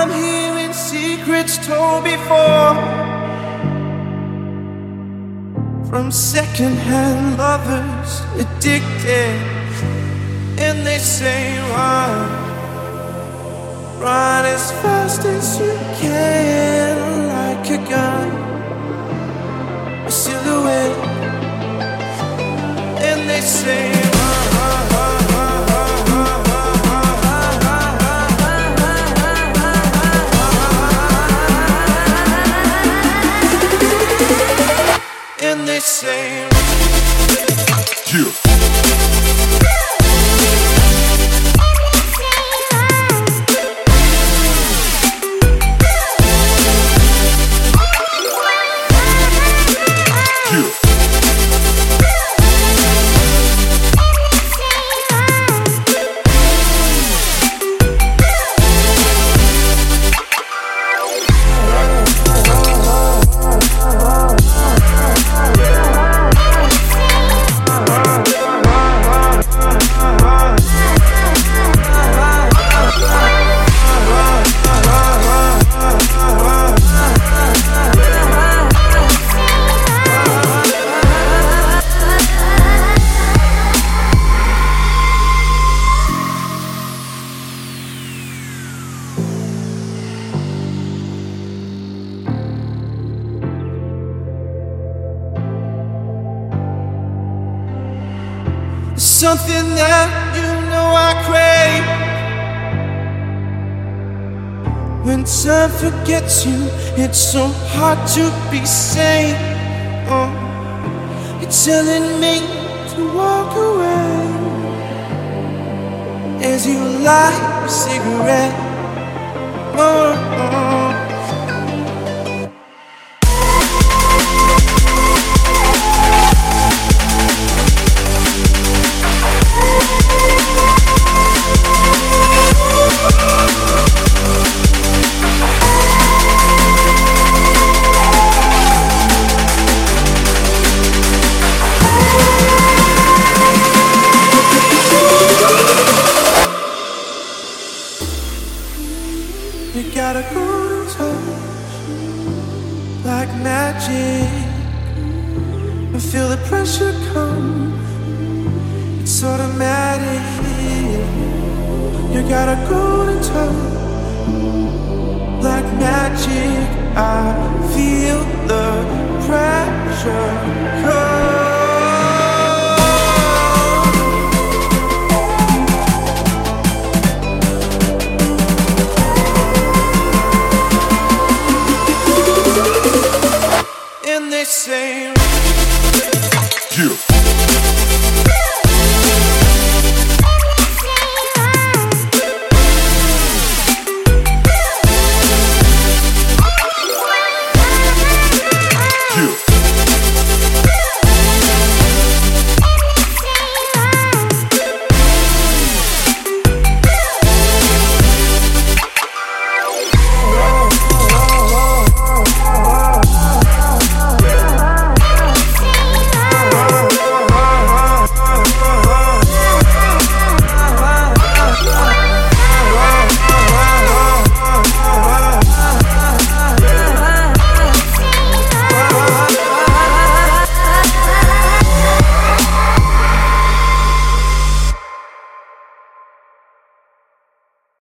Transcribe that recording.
I'm hearing secrets told before. From secondhand lovers addicted, and they say run, run as fast as you can, like a gun, something that you know I crave. When time forgets you, it's so hard to be sane. Oh, it's telling me to walk away as you light a cigarette. Oh, oh. You got a golden touch, like magic. I feel the pressure come, it's automatic. You got a golden touch, like magic. I feel the pressure come. Yeah.